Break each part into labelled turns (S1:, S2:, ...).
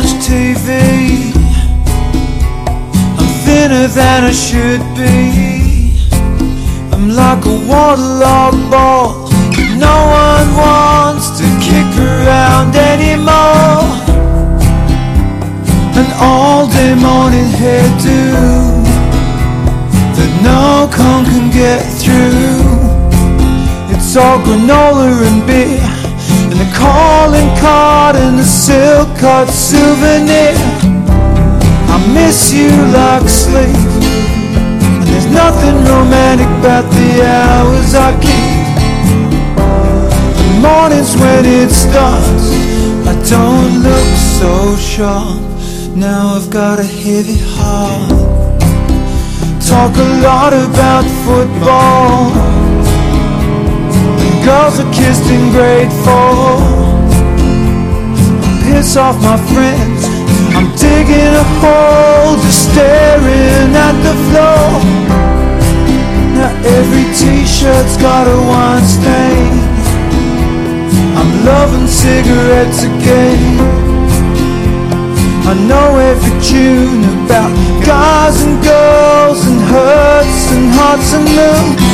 S1: watching so TV. I'm thinner than I should be. I'm like a waterlogged ball. No one wants to kick around anymore. An all day morning hairdo that no con can get through. It's all granola and beer, a calling card and a silk cut souvenir. I miss you like sleep, and there's nothing romantic about the hours I keep. The mornings when it starts, I don't look so sharp. Now I've got a heavy heart. Talk a lot about football. Girls are kissed in grade four. Piss off my friends. I'm digging a hole, just staring at the floor. Now every t-shirt's got a wine stain. I'm loving cigarettes again. I know every tune about guys and girls and hurts and hearts and moons.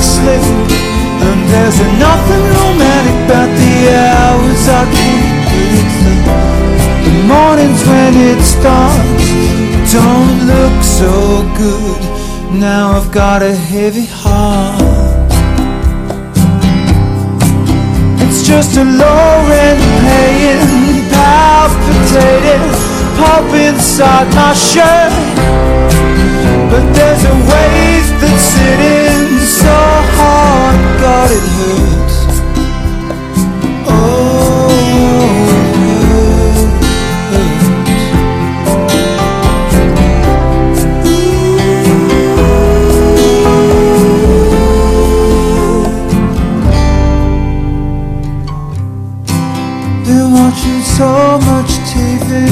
S1: Sleep, and there's nothing romantic about the hours I keep. It's the, mornings when it starts don't look so good. Now I've got a heavy heart. It's just a low rent paying palpitating pop inside my shirt. Been watching so much TV.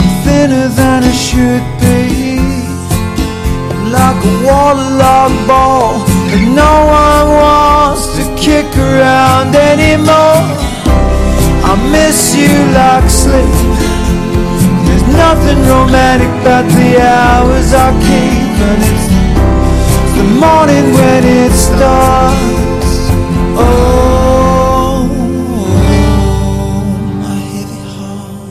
S1: I'm thinner than I should be. Like a waterlogged ball that no one wants to kick around anymore. I miss you like sleep. There's nothing romantic about the hours I keep, and it's the morning when it starts.